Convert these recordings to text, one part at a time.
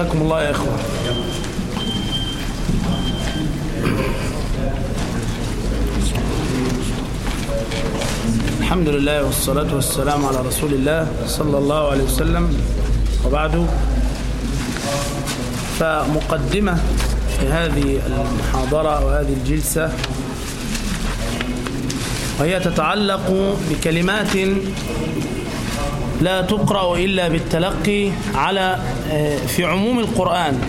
حياكم الله يا إخوة. الحمد لله والصلاة والسلام على رسول الله صلى الله عليه وسلم. وبعد فمقدمة في هذه المحاضرة وهذه الجلسة وهي تتعلق بكلمات لا تقرأ إلا بالتلقي على في عموم القرآن.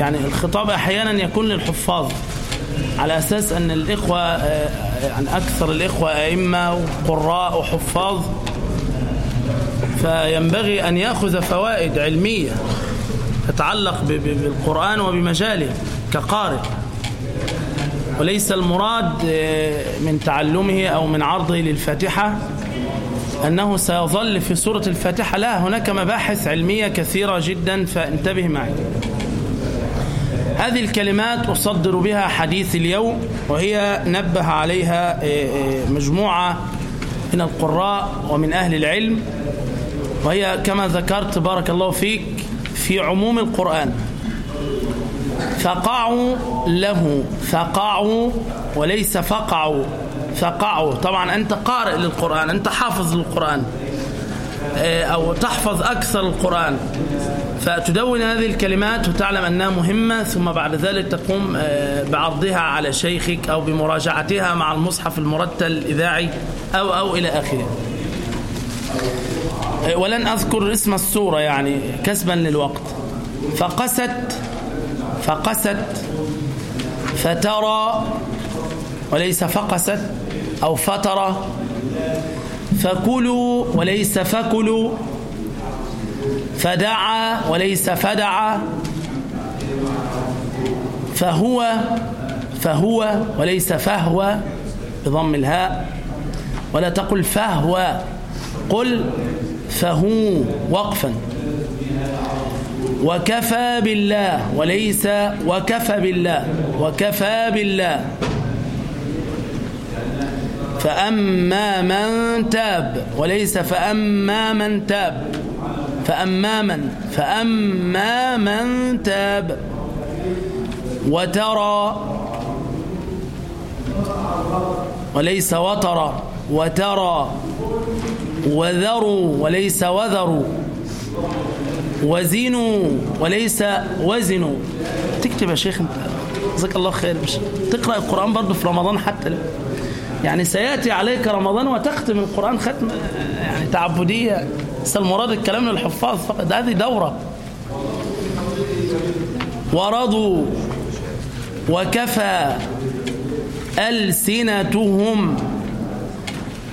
يعني الخطاب أحيانا يكون للحفاظ على أساس أن الإخوة يعني أكثر الإخوة أئمة وقراء وحفاظ. فينبغي أن يأخذ فوائد علمية تتعلق بالقرآن وبمجاله كقارئ. وليس المراد من تعلمه أو من عرضه للفاتحة. أنه سيظل في سورة الفاتحة لا هناك مباحث علمية كثيرة جدا فانتبه معي. هذه الكلمات أصدر بها حديث اليوم وهي نبه عليها مجموعة من القراء ومن أهل العلم وهي كما ذكرت بارك الله فيك في عموم القرآن. فقعوا له فقعوا وليس فقعوا. فقعوا. طبعا أنت قارئ للقرآن أنت حافظ للقرآن أو تحفظ أكثر القرآن. فتدون هذه الكلمات وتعلم أنها مهمة ثم بعد ذلك تقوم بعرضها على شيخك أو بمراجعتها مع المصحف المرتل الإذاعي أو أو إلى آخره. ولن أذكر اسم السورة يعني كسبا للوقت. فقست فقست فترى وليس فقست أو فترة فكلوا وليس فكلوا فدعا وليس فدعا فهو فهو وليس فهو بضم الهاء. ولا تقل فهو قل فهو وقفا. وكفى بالله وليس وكفى بالله وكفى بالله. فأما من تاب وليس فأما من تاب. فأما من فأما من تاب. وترى وليس وترى وترى. وذروا وليس وذروا. وزنوا وليس وزنوا. تكتب يا شيخ انت. جزاك الله خير. مش تقرأ القرآن برضه في رمضان حتى يعني سيأتي عليك رمضان وتختم القرآن ختم يعني تعبدية. بس المراد الكلام للحفاظ فقط. هذه دورة. ورضوا وكفى ألسنتهم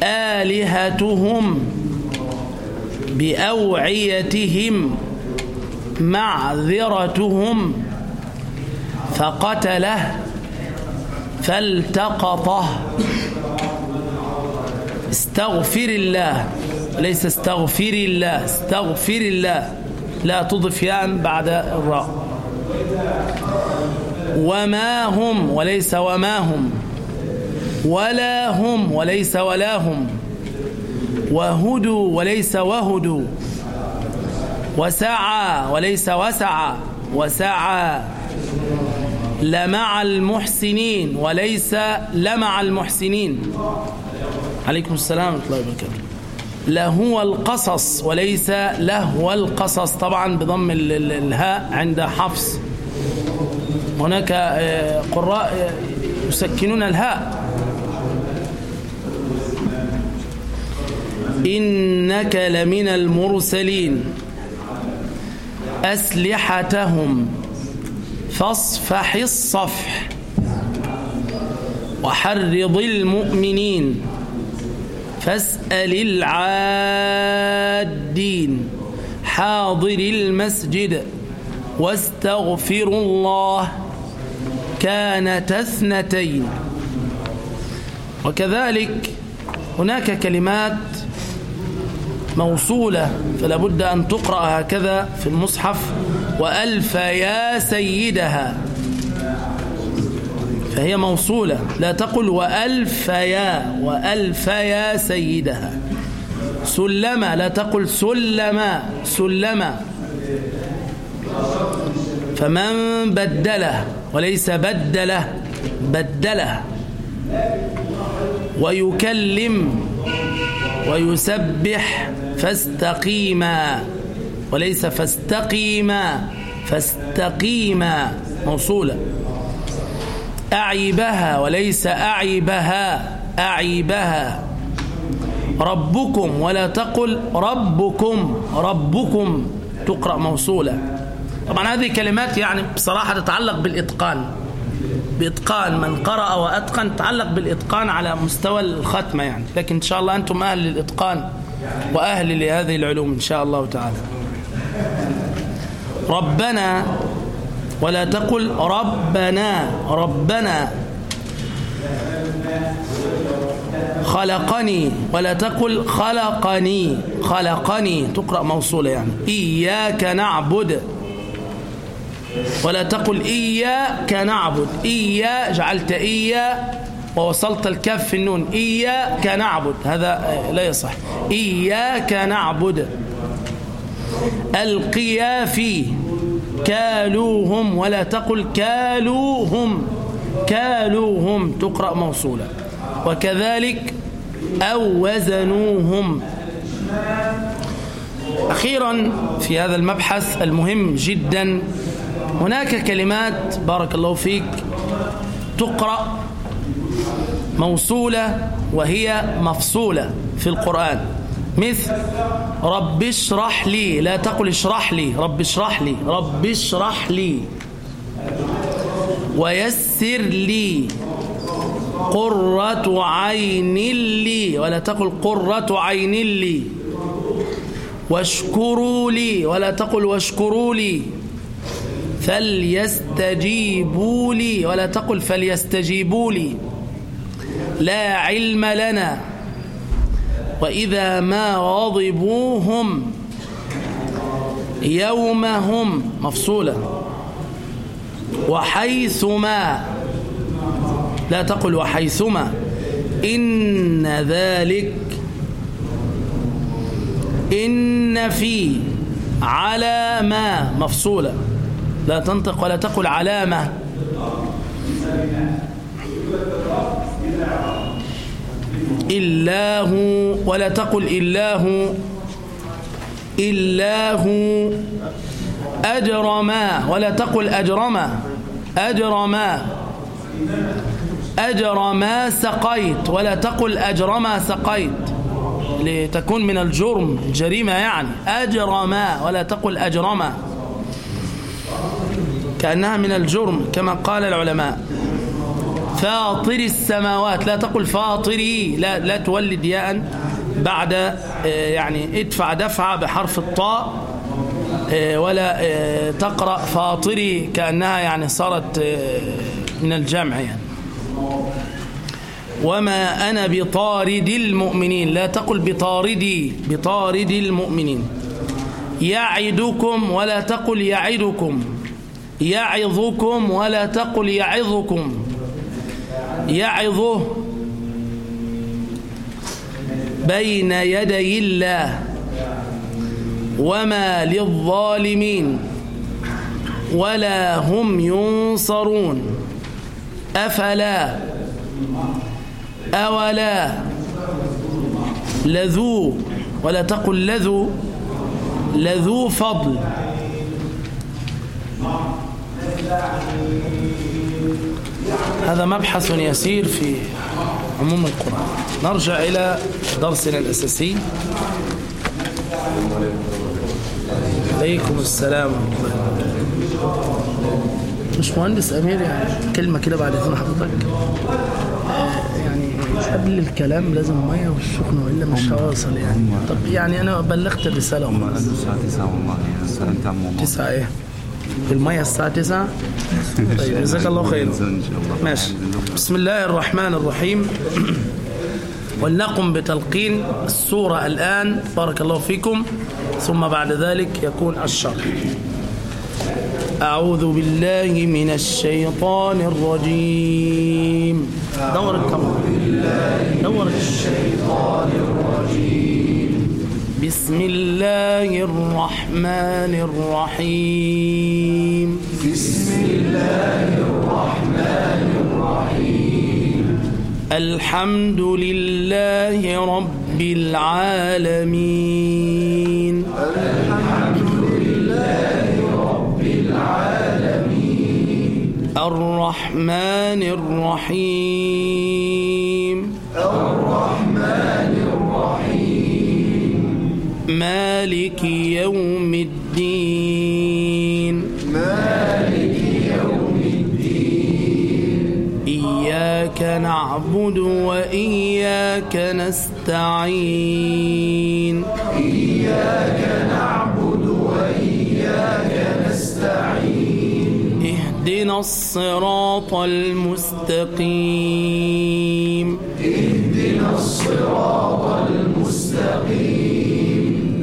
آلهتهم بأوعيتهم معذرتهم فقتله فالتقطه. استغفر الله. ليس استغفر الله. استغفر الله. لا تضف ياء بعد الراء. وما هم وليس وما هم. ولا هم وليس ولا هم. وهدوا وليس وهدوا. وسعى وليس وسعى. وسعى لمع المحسنين. وليس لمع المحسنين. عليكم السلام ورحمة الله وبركاته. لهو القصص وليس لهو القصص. طبعا بضم الهاء عند حفص. هناك قراء يسكنون الهاء. إنك لمن المرسلين. أسلحتهم. فاصفح الصفح. وحرض المؤمنين. فاسأل العادين حاضر المسجد واستغفر الله كانت اثنتين. وكذلك هناك كلمات موصولة فلا بد أن تقرأ هكذا في المصحف. وألف يا سيدها. فهي موصولة. لا تقل وألف يا وألف يا سيدها. سلما لا تقل سلما سلما فمن بدله وليس بدله بدله. ويكلم ويسبح فاستقيما. وليس فاستقيما فاستقيما. موصولة. أعيبها وليس أعيبها أعيبها. ربكم ولا تقل ربكم ربكم. تقرأ موصولة. طبعا هذه كلمات يعني بصراحة تتعلق بالإتقان. بإتقان من قرأ وأتقن تتعلق بالإتقان على مستوى الختمة يعني. لكن إن شاء الله أنتم أهل للإتقان وأهل لهذه العلوم إن شاء الله تعالى. ربنا ولا تقل ربنا ربنا. خلقني ولا تقل خلقني خلقني. تقرأ موصولة يعني. إياك نعبد. ولا تقل إياك نعبد. إيا جعلت إيا ووصلت الكف في النون. إياك نعبد. هذا لا يصح. إياك نعبد. ألقيا في كالوهم ولا تقل كالوهم. كالوهم تقرأ موصولة وكذلك أو وزنوهم. أخيرا في هذا المبحث المهم جدا هناك كلمات بارك الله فيك تقرأ موصولة وهي مفصولة في القرآن. مثل رب اشرح لي لا تقل اشرح لي رب اشرح لي رب اشرح لي ويسر لي قرة عين لي ولا تقل قرة عين لي واشكروا لي ولا تقل واشكروا لي فليستجيبوا لي ولا تقل فليستجيبوا لي لا علم لنا وإذا ما غضبوا هم يوم هم مفصولة. وحيثما لا تقل وحيثما إن ذلك إن في على ما مفصولة. لا تنطق ولا تقل علامة. إلا هو ولا تقل إلا هو إلا هو أجرما ولا تقل أجرما أجرما أجرما سقيت ولا تقل أجرما سقيت لتكون من الجرم جريمة يعني. أجرما ولا تقل أجرما. كأنها من الجرم كما قال العلماء. فاطر السماوات لا تقل فاطري لا, لا تولد ياء بعد يعني ادفع دفعة بحرف الطاء ولا تقرأ فاطري كأنها يعني صارت من الجمع يعني. وما أنا بطارد المؤمنين لا تقل بطاردي بطارد المؤمنين. يعدكم ولا تقل يعدكم يعظكم ولا تقل يعظكم. يعظه بين يدي الله وما للظالمين ولا هم ينصرون أفلا أولا لذو ولا تقل لذو لذو فضل هذا مبحث يسير في عموم القرآن. نرجع إلى درسنا الأساسي. عليكم السلام مش مهندس أمير يعني كلمة كده بعد إذن حضرتك. يعني قبل الكلام لازم مية والسخن وإلا مش هواصل يعني. طب يعني أنا بلغت الرسالة هم. الساعة 9 والله. الساعة انت عم تسعة إيه؟ المية الساعة 9 طيب جزاك الله خير. ماشي. بسم الله الرحمن الرحيم. ولنقم بتلقين السورة الآن. بارك الله فيكم. ثم بعد ذلك يكون الشرح. أعوذ بالله من الشيطان الرجيم. دور الكاميرا دور الشيطان الرجيم بسم الله الرحمن الرحيم. بسم الله الرحمن الرحيم. الحمد لله رب العالمين. الحمد لله رب العالمين الرحمن الرحيم. الرحمن مالك يوم الدين. مالك يوم الدين إياك نعبد وإياك نستعين. إياك نعبد وإياك نستعين اهدنا الصراط المستقيم اهدنا الصراط المستقيم.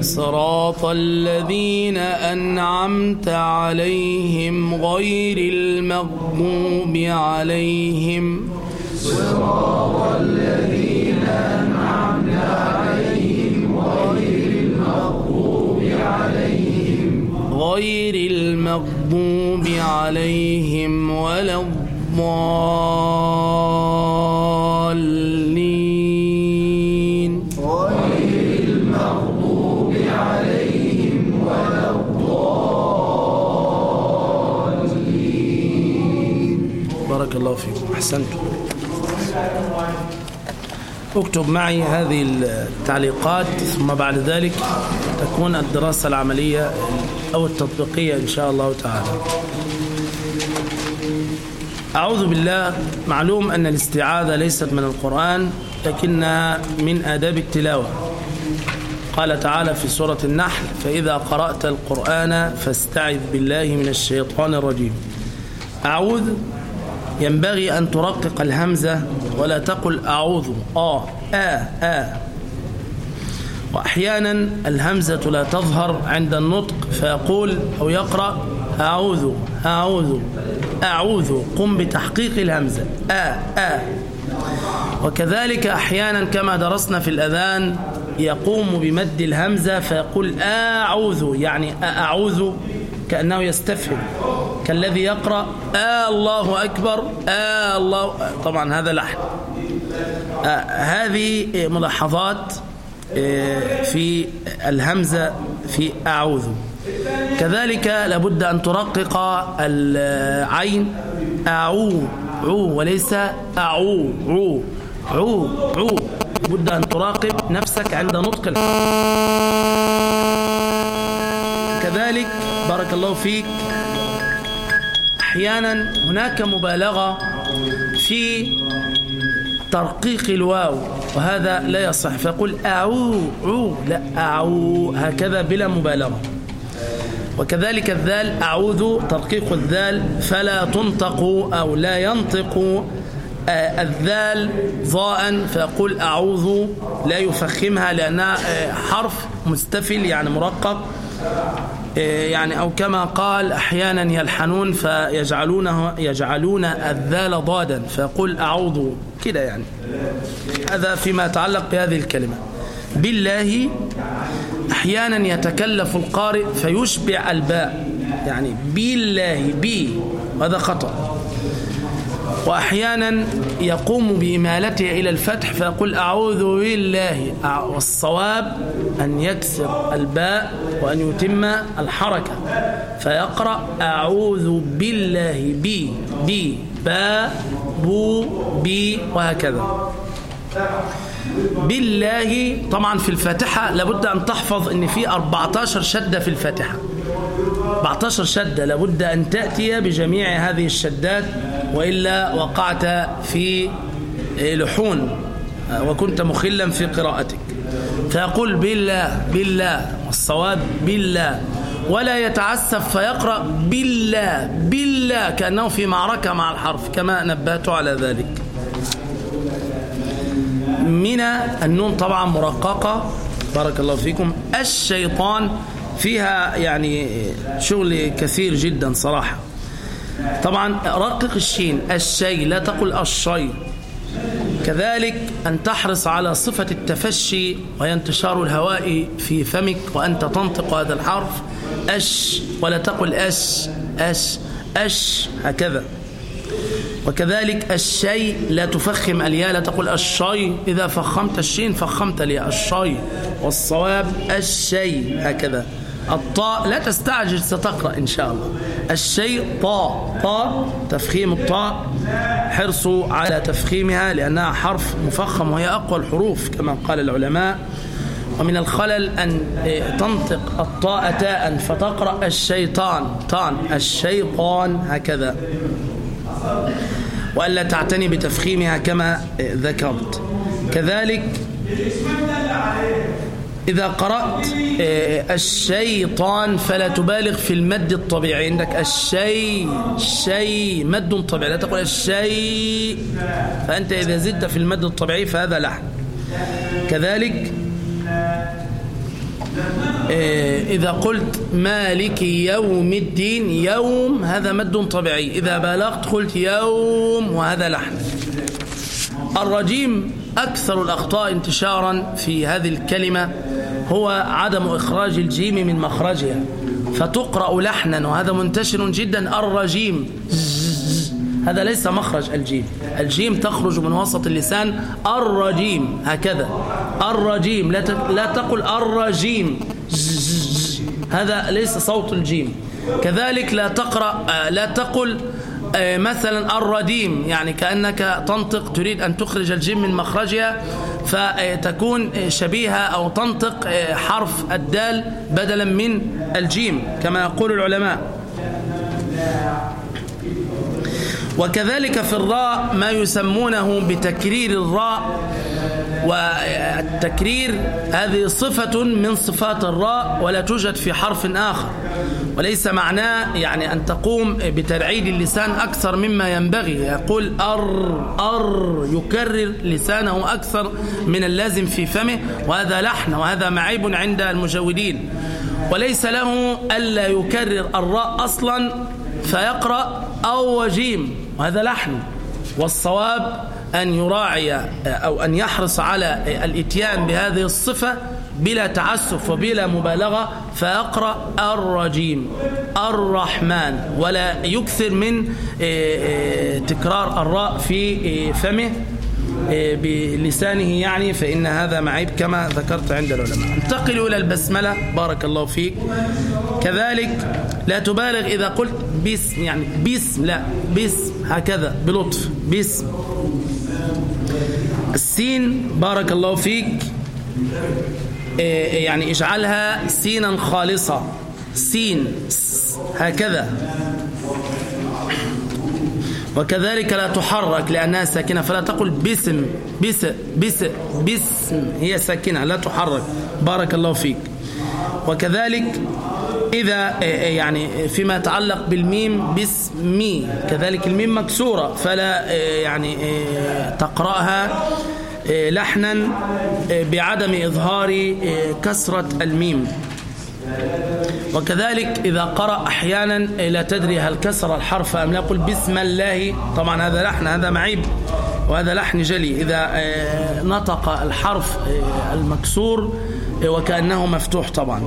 صراط الذين أنعمت عليهم غير المغضوب عليهم. صراط الذين أنعمت عليهم غير المغضوب عليهم غير المغضوب عليهم ولا الضالين. أحسنتم. اكتب معي هذه التعليقات ثم بعد ذلك تكون الدراسة العملية أو التطبيقية إن شاء الله تعالى. أعوذ بالله معلوم أن الاستعاذة ليست من القرآن لكنها من آداب التلاوة. قال تعالى في سورة النحل فإذا قرأت القرآن فاستعذ بالله من الشيطان الرجيم أعوذ ينبغي أن ترقق الهمزة ولا تقل أعوذ. آه آه آه وأحيانا الهمزة لا تظهر عند النطق فيقول أو يقرأ أعوذ أعوذ أعوذ. قم بتحقيق الهمزة. آه آه وكذلك أحيانا كما درسنا في الأذان يقوم بمد الهمزة فيقول أعوذ يعني أعوذ. كأنه يستفهم. كالذي يقرأ آه الله أكبر آه الله طبعا هذا لحن. آه هذه ملاحظات آه في الهمزة في أعوذ. كذلك لابد أن ترقق العين. أعو عو وليس أعو عو عو عو. لابد أن تراقب نفسك عند نطق كذلك بارك الله فيك. أحيانا هناك مبالغة في ترقيق الواو وهذا لا يصح. فيقول اعو عو لا اعو هكذا بلا مبالغة. وكذلك الذال أعوذ ترقيق الذال فلا تنطق أو لا ينطق الذال ضاء فيقول أعوذ لا يفخمها لأنها حرف مستفل يعني مرقق. يعني أو كما قال أحيانا يلحنون فيجعلونه يجعلون الذال ضادا فيقول أعوذ كده يعني. هذا فيما يتعلق بهذه الكلمة. بالله أحيانا يتكلف القارئ فيشبع الباء. يعني بالله بي هذا خطأ. وأحيانا يقوم بإمالته إلى الفتح فيقول أعوذ بالله. والصواب أن يكسر الباء وأن يتم الحركة. فيقرأ أعوذ بالله بي بي با بو بي وهكذا. بالله طبعا في الفاتحة لابد أن تحفظ أن في 14 شدة في الفاتحة. 14 شدة لابد أن تأتي بجميع هذه الشدات. وإلا وقعت في لحون وكنت مخلا في قراءتك. فيقول بالله بالله والصواب بالله. ولا يتعسف فيقرأ بالله بالله كأنه في معركة مع الحرف كما نبهت على ذلك. من النون طبعا مرققة. بارك الله فيكم. الشيطان فيها يعني شغل كثير جدا صراحة. طبعا رقق الشين الشي لا تقل الشي كذلك أن تحرص على صفة التفشي وهي انتشار الهواء في فمك وأنت تنطق هذا الحرف. أش ولا تقل أش أش أش هكذا. وكذلك الشيء لا تفخم الياء لا تقول الشيء إذا فخمت الشين فخمت الياء الشيء والصواب الشيء هكذا. الطاء لا تستعجل ستقرأ إن شاء الله. الشيء طاء. طاء تفخيم الطاء. حرصوا على تفخيمها لأنها حرف مفخم وهي أقوى الحروف كما قال العلماء. ومن الخلل أن تنطق الطاء تاء فتقرأ الشيطان. طان الشيطان هكذا. وألا تعتني بتفخيمها كما ذكرت. كذلك إذا قرأت الشيطان فلا تبالغ في المد الطبيعي. عندك الشيء شيء مد طبيعي. لا تقول الشيء فأنت إذا زدت في المد الطبيعي فهذا لحن. كذلك إذا قلت مالك يوم الدين يوم هذا مد طبيعي. إذا بالغت قلت يوم وهذا لحن. الرجيم أكثر الأخطاء انتشارا في هذه الكلمة هو عدم إخراج الجيم من مخرجها. فتقرأ لحنا وهذا منتشر جدا الرجيم. هذا ليس مخرج الجيم. الجيم تخرج من وسط اللسان الرجيم. هكذا. الرجيم. لا لا تقل الرجيم. هذا ليس صوت الجيم. كذلك لا تقرأ لا تقل مثلا الرديم يعني كأنك تنطق تريد أن تخرج الجيم من مخرجها فتكون شبيهة أو تنطق حرف الدال بدلا من الجيم كما يقول العلماء. وكذلك في الراء ما يسمونه بتكرير الراء. والتكرير هذه صفة من صفات الراء ولا توجد في حرف آخر. وليس معناه يعني أن تقوم بترعيد اللسان أكثر مما ينبغي. يقول أر أر يكرر لسانه أكثر من اللازم في فمه وهذا لحن وهذا معيب عند المجودين وليس له ألا يكرر الراء أصلا فيقرأ أو وجيم وهذا لحن. والصواب أن يراعي أو أن يحرص على الإتيان بهذه الصفة بلا تعسف وبلا مبالغة فيقرأ الرجيم الرحمن ولا يكثر من تكرار الراء في فمه بلسانه يعني فإن هذا معيب كما ذكرت عند العلماء. انتقل إلى البسملة بارك الله فيك. كذلك لا تبالغ إذا قلت باسم يعني باسم لا باسم هكذا بلطف باسم السين بارك الله فيك يعني اجعلها سينا خالصة. سين هكذا. وكذلك لا تحرك لأنها ساكنة. فلا تقل باسم بس بس باسم. هي ساكنة لا تحرك. بارك الله فيك. وكذلك إذا يعني فيما يتعلق بالميم باسمي كذلك الميم مكسورة فلا يعني تقرأها لحنا بعدم إظهار كسرة الميم. وكذلك إذا قرأ أحيانا لا تدري هل كسر الحرف أم لا يقول بسم الله. طبعا هذا لحن هذا معيب وهذا لحن جلي. إذا نطق الحرف المكسور وكأنه مفتوح طبعا.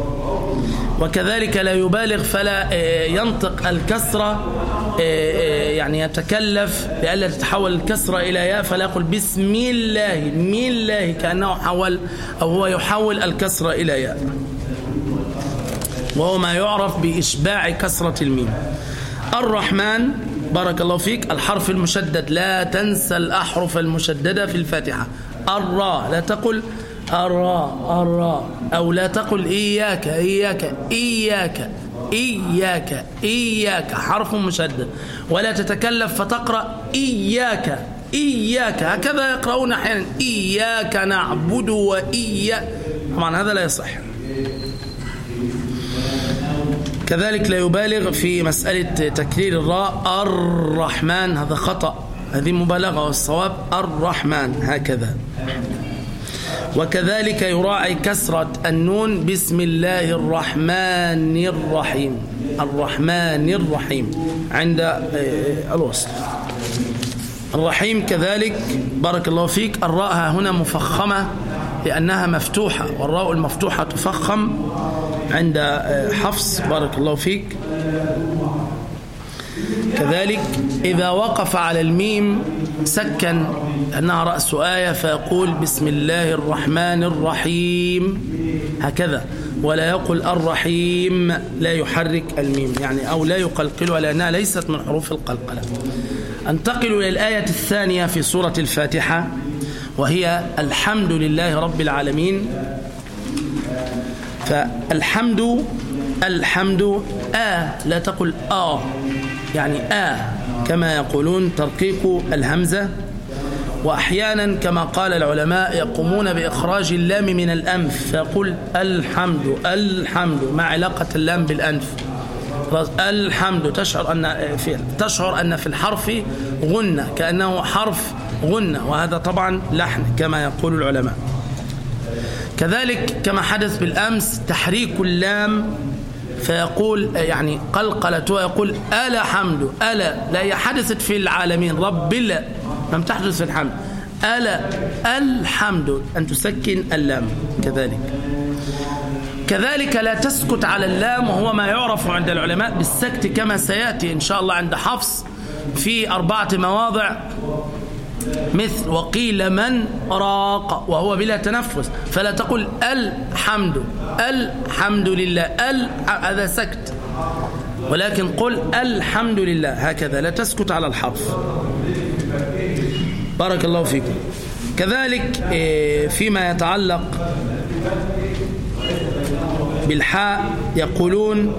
وكذلك لا يبالغ فلا ينطق الكسرة يعني يتكلف لئلا تتحول الكسرة إلى ياء فلا يقول بسم الله من الله كأنه حول أو هو يحول الكسرة إلى ياء. وهو ما يعرف بإشباع كسرة الميم. الرحمن بارك الله فيك الحرف المشدد لا تنسى الأحرف المشددة في الفاتحة. الراء لا تقل الراء الراء أو لا تقل إياك إياك إياك إياك إياك. حرف مشدد. ولا تتكلف فتقرأ إياك إياك. هكذا يقرؤون أحيانا. إياك نعبد وإياك طبعا هذا لا يصح. كذلك لا يبالغ في مسألة تكرير الراء. الرحمن هذا خطأ. هذه مبالغة والصواب الرحمن هكذا. وكذلك يراعي كسرة النون بسم الله الرحمن الرحيم. الرحمن الرحيم. عند الوصل. الرحيم كذلك بارك الله فيك. الراء هنا مفخمة لأنها مفتوحة والراء المفتوحة تفخم عند آه، حفص. بارك الله فيك. كذلك إذا وقف على الميم سكن أنها رأس آية فيقول بسم الله الرحمن الرحيم. هكذا. ولا يقول الرحيم لا يحرك الميم. يعني أو لا يقلقلها لأنها ليست من حروف القلقلة. أنتقل إلى الآية الثانية في سورة الفاتحة. وهي الحمد لله رب العالمين. فالحمد الحمد آ لا تقل آ. يعني آ كما يقولون ترقيق الهمزة وأحيانا كما قال العلماء يقومون بإخراج اللام من الأنف فيقول الحمد الحمد ما علاقة اللام بالأنف. الحمد تشعر أن في تشعر أن في الحرف غنة كأنه حرف غنة وهذا طبعا لحن كما يقول العلماء. كذلك كما حدث بالأمس تحريك اللام فيقول يعني قلقلة يقول ألا حمد ألا لا هي حدثت في العالمين رب لا لم تحدث في الحمد ألا الحمد أن تسكن اللام كذلك. كذلك لا تسكت على اللام وهو ما يعرف عند العلماء بالسكت كما سيأتي إن شاء الله عند حفص في أربعة مواضع. مثل وقيل من راق وهو بلا تنفس. فلا تقول الحمد الحمد لله ال هذا سكت. ولكن قل الحمد لله هكذا لا تسكت على الحرف. بارك الله فيكم. كذلك إيه، فيما يتعلق بالحاء يقولون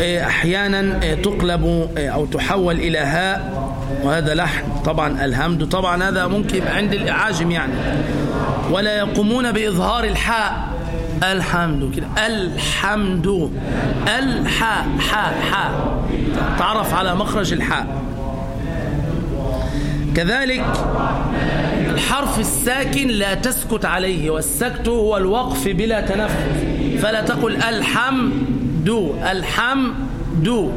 إيه، أحيانا إيه، تقلب أو تحول إلى هاء. وهذا لحن. طبعا الهمد طبعا هذا ممكن عند الإعاجم يعني. ولا يقومون بإظهار الحاء. الحمد كده. الحمد. الحاء حاء حاء تعرف على مخرج الحاء. كذلك الحرف الساكن لا تسكت عليه والسكت هو الوقف بلا تنفس فلا تقل الحمد الحمد.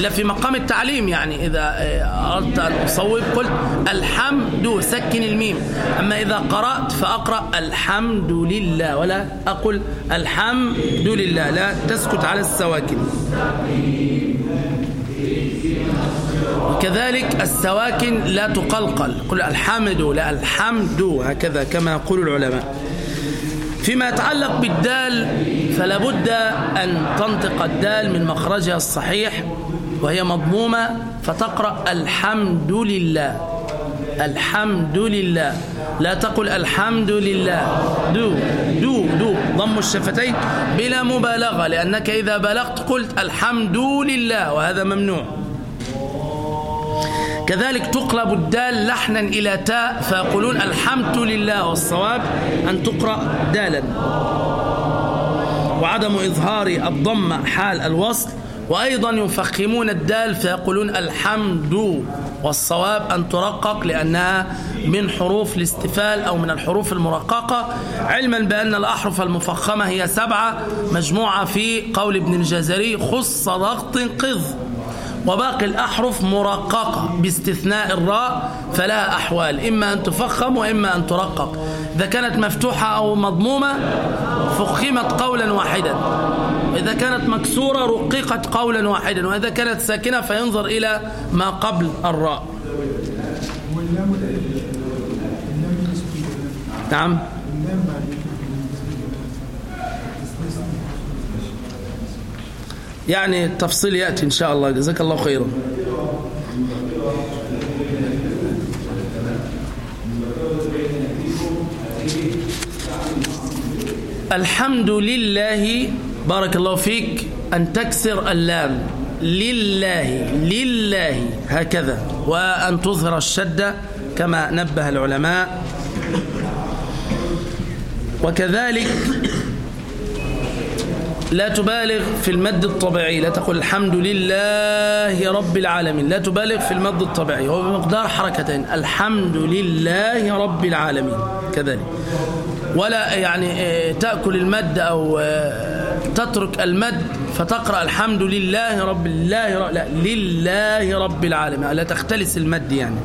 لا في مقام التعليم يعني. إذا آه، أردت أن أصوب قلت الحمد سكن الميم. أما إذا قرأت فأقرأ الحمد لله ولا أقول الحمد لله. لا تسكت على السواكن. كذلك السواكن لا تقلقل. قل الحمد لا الحمد هكذا كما يقول العلماء. فيما يتعلق بالدال فلا بد أن تنطق الدال من مخرجها الصحيح وهي مضمومة فتقرأ الحمد لله. الحمد لله. لا تقل الحمد لله. دو دو دو. ضم الشفتين بلا مبالغة لأنك إذا بالغت قلت الحمد لله وهذا ممنوع. كذلك تقلب الدال لحنا إلى تاء فيقولون الحمد لله والصواب أن تقرأ دالا. وعدم إظهار الضم حال الوصل. وأيضا يفخمون الدال فيقولون الحمد والصواب أن ترقق لأنها من حروف الاستفال أو من الحروف المرققة. علما بأن الأحرف المفخمة هي سبعة مجموعة في قول ابن الجزري خص ضغط قذ. وباقي الأحرف مرققة باستثناء الراء فلها أحوال. إما أن تفخم وإما أن ترقق. إذا كانت مفتوحة أو مضمومة فخمت قولا واحدا. إذا كانت مكسورة رققت قولا واحدا. وإذا كانت ساكنة فينظر إلى ما قبل الراء. نعم. يعني التفصيل يأتي إن شاء الله. جزاك الله خيرا. الحمد لله. بارك الله فيك. أن تكسر اللام. لله. لله. هكذا. وأن تظهر الشدة كما نبه العلماء. وكذلك لا تبالغ في المد الطبيعي. لا تقول الحمد لله رب العالمين. لا تبالغ في المد الطبيعي. هو بمقدار حركتين. الحمد لله رب العالمين. كذلك. ولا يعني آه، تأكل المد أو آه، تترك المد فتقرأ الحمد لله رب الله لا لله رب العالمين. لا تختلس المد يعني.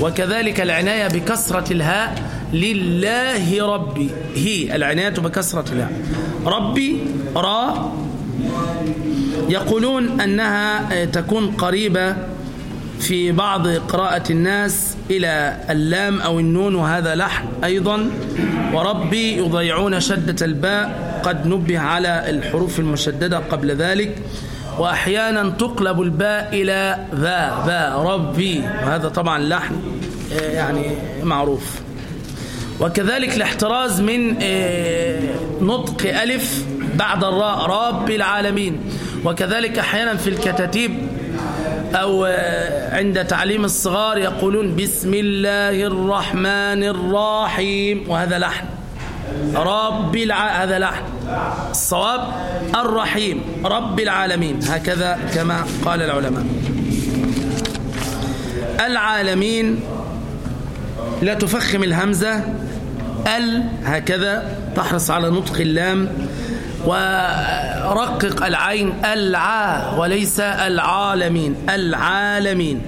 وكذلك العناية بكسرة الهاء. لله ربي. هي العناية بكسرة الهاء ربي را يقولون أنها تكون قريبة في بعض قراءة الناس إلى اللام أو النون وهذا لحن أيضا. وربي يضيعون شدة الباء قد نبه على الحروف المشددة قبل ذلك. وأحيانا تقلب الباء إلى ذا ذا ربي. وهذا طبعا لحن يعني معروف. وكذلك الاحتراز من نطق ألف بعد الراء رب العالمين. وكذلك أحيانا في الكتاتيب أو عند تعليم الصغار يقولون بسم الله الرحمن الرحيم. وهذا لحن. رب الع... هذا لحن. الصواب الرحيم. رب العالمين. هكذا كما قال العلماء. العالمين لا تفخم الهمزة ال هكذا تحرص على نطق اللام ورقق العين العا وليس العالمين العالمين.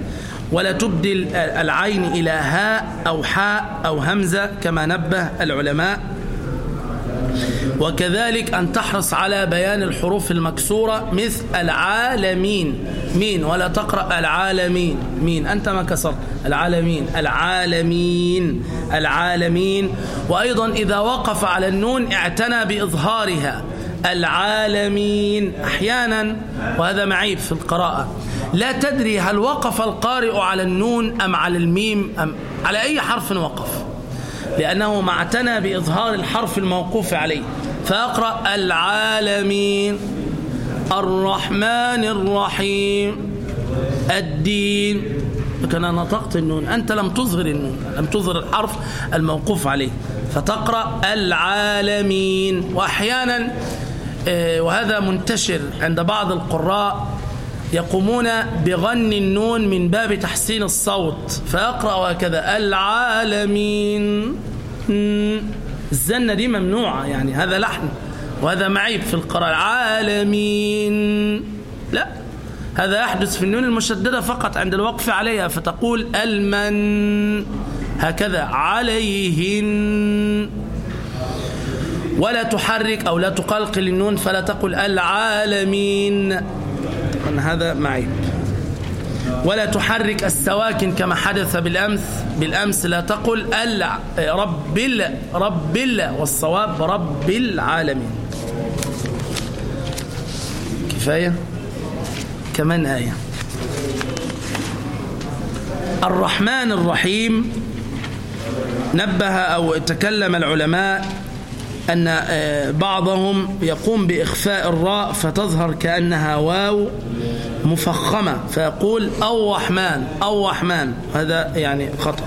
ولا تبدل العين إلى هاء أو حاء أو همزة كما نبه العلماء. وكذلك أن تحرص على بيان الحروف المكسورة مثل العالمين. مين؟ ولا تقرأ العالمين. مين؟ أنت ما كسرت. العالمين. العالمين. العالمين. وأيضا إذا وقف على النون اعتنى بإظهارها. العالمين. أحيانا وهذا معيب في القراءة. لا تدري هل وقف القارئ على النون أم على الميم أم على أي حرف وقف. لأنه ما اعتنى بإظهار الحرف الموقوف عليه. فأقرأ العالمين. الرحمن الرحيم. الدين. لكن أنا نطقت النون. أنت لم تظهر النون. لم تظهر الحرف الموقوف عليه. فتقرأ العالمين. وأحيانا وهذا منتشر عند بعض القراء. يقومون بغن النون من باب تحسين الصوت فيقرأ هكذا العالمين. الزنة دي ممنوعة يعني هذا لحن وهذا معيب في القراءة. العالمين. لا هذا يحدث في النون المشددة فقط عند الوقف عليها فتقول المن. هكذا. عليهن. ولا تحرك أو لا تقلقل النون فلا تقل العالمين. أن هذا معيب ولا تحرك السواكن كما حدث بالأمس بالأمس لا تقل أل رب ال رب ال والصواب رب العالمين. كفاية؟ كمان آية. الرحمن الرحيم نبه أو تكلم العلماء أن بعضهم يقوم بإخفاء الراء فتظهر كأنها واو مفخمة فيقول أو رحمن أو رحمن. هذا يعني خطأ.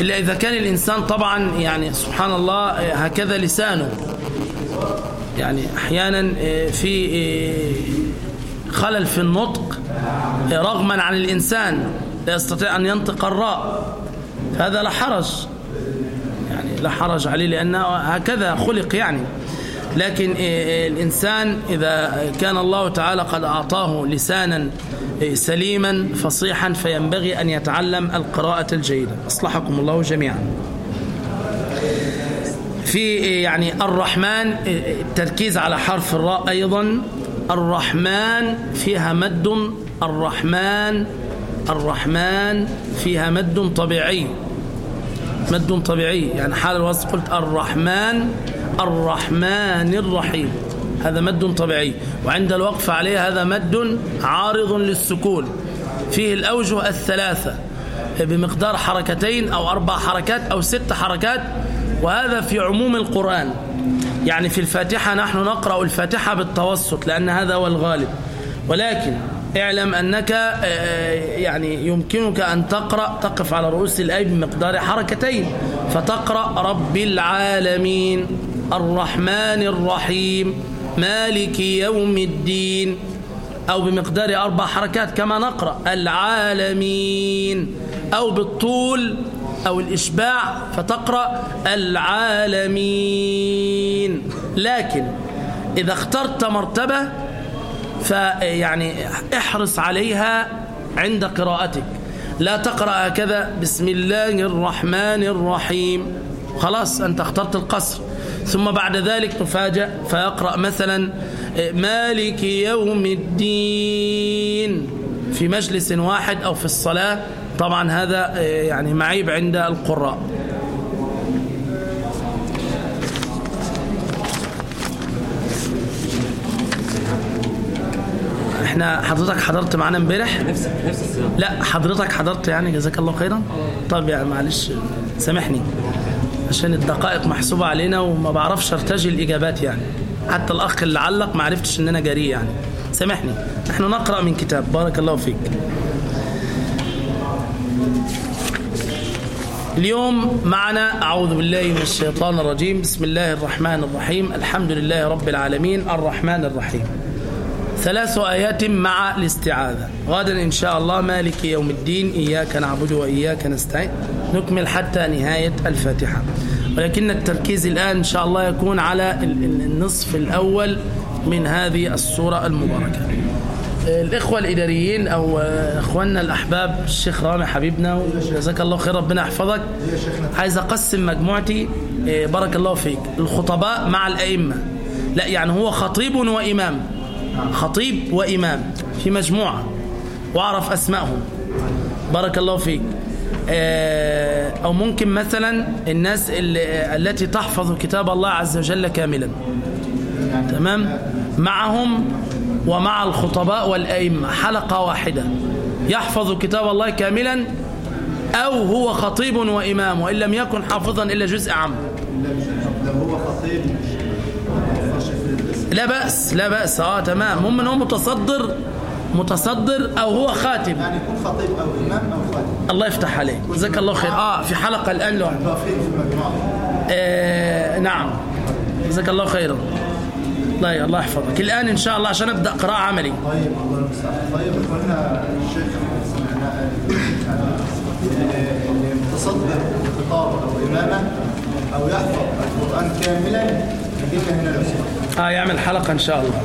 إلا إذا كان الإنسان طبعا يعني سبحان الله هكذا لسانه. يعني أحيانا في خلل في النطق رغما عن الإنسان لا يستطيع أن ينطق الراء. هذا لا حرج. لا حرج عليه لأنه هكذا خلق يعني. لكن الإنسان إذا كان الله تعالى قد أعطاه لسانا سليما فصيحا فينبغي أن يتعلم القراءة الجيدة. أصلحكم الله جميعا. في يعني الرحمن التركيز على حرف الراء أيضا. الرحمن فيها مد الرحمن الرحمن فيها مد طبيعي. مد طبيعي. يعني حال الوصف قلت الرحمن الرحمن الرحيم. هذا مد طبيعي. وعند الوقف عليه هذا مد عارض للسكون. فيه الأوجه الثلاثة. بمقدار حركتين أو أربع حركات أو ست حركات. وهذا في عموم القرآن. يعني في الفاتحة نحن نقرأ الفاتحة بالتوسط لأن هذا هو الغالب. ولكن اعلم أنك يعني يمكنك أن تقرأ تقف على رؤوس الآية بمقدار حركتين فتقرأ رب العالمين الرحمن الرحيم مالك يوم الدين أو بمقدار أربع حركات كما نقرأ العالمين أو بالطول أو الإشباع فتقرأ العالمين. لكن إذا اخترت مرتبة فيعني احرص عليها عند قراءتك. لا تقرأ هكذا بسم الله الرحمن الرحيم. خلاص أنت اخترت القصر. ثم بعد ذلك تفاجأ فيقرأ مثلا مالك يوم الدين. في مجلس واحد أو في الصلاة. طبعا هذا يعني معيب عند القراء. إحنا حضرتك حضرت معانا امبارح؟ نفس نفس لا حضرتك حضرت يعني جزاك الله خيرا. طب يعني معلش سامحني. عشان الدقائق محسوبة علينا وما بعرفش أرتجي الإجابات يعني. حتى الأخ اللي علق ما عرفتش إن أنا جريء يعني. سامحني. إحنا نقرأ من كتاب. بارك الله فيك. اليوم معنا أعوذ بالله من الشيطان الرجيم. بسم الله الرحمن الرحيم. الحمد لله رب العالمين. الرحمن الرحيم. ثلاث آيات مع الاستعاذة. غدا إن شاء الله مالك يوم الدين إياك نعبد وإياك نستعين. نكمل حتى نهاية الفاتحة. ولكن التركيز الآن إن شاء الله يكون على ال- ال- النصف الأول من هذه السورة المباركة. الإخوة الإداريين أو إخواننا الأحباب الشيخ رامي حبيبنا جزاك الله خير ربنا يحفظك. عايز أقسم مجموعتي إيه، بارك الله فيك. الخطباء مع الأئمة. لا يعني هو خطيب وإمام. خطيب وإمام في مجموعة وأعرف أسمائهم. بارك الله فيك. آه، أو ممكن مثلا الناس اللي التي تحفظ كتاب الله عز وجل كاملا. تمام؟ معهم ومع الخطباء والأئمة. حلقة واحدة. يحفظ كتاب الله كاملا أو هو خطيب وإمام وإن لم يكن حافظا إلا جزء عام. لو هو خطيب لا بأس لا بأس. آه تمام. هم هو متصدر متصدر أو هو خاتم. يعني يكون خطيب أو إمام أو خاتم. الله يفتح عليك. جزاك الله خير. آه في حلقة الآن له آه نعم. جزاك الله خيرا. الله الله يحفظك. الآن إن شاء الله عشان أبدأ قراءة عملي. طيب الله المستعان طيب اخوانا الشيخ سمعناه اللي متصدر خطاب أو إمامة أو يحفظ القرآن كاملا يجي لنا هنا لو آه يعمل حلقة إن شاء الله.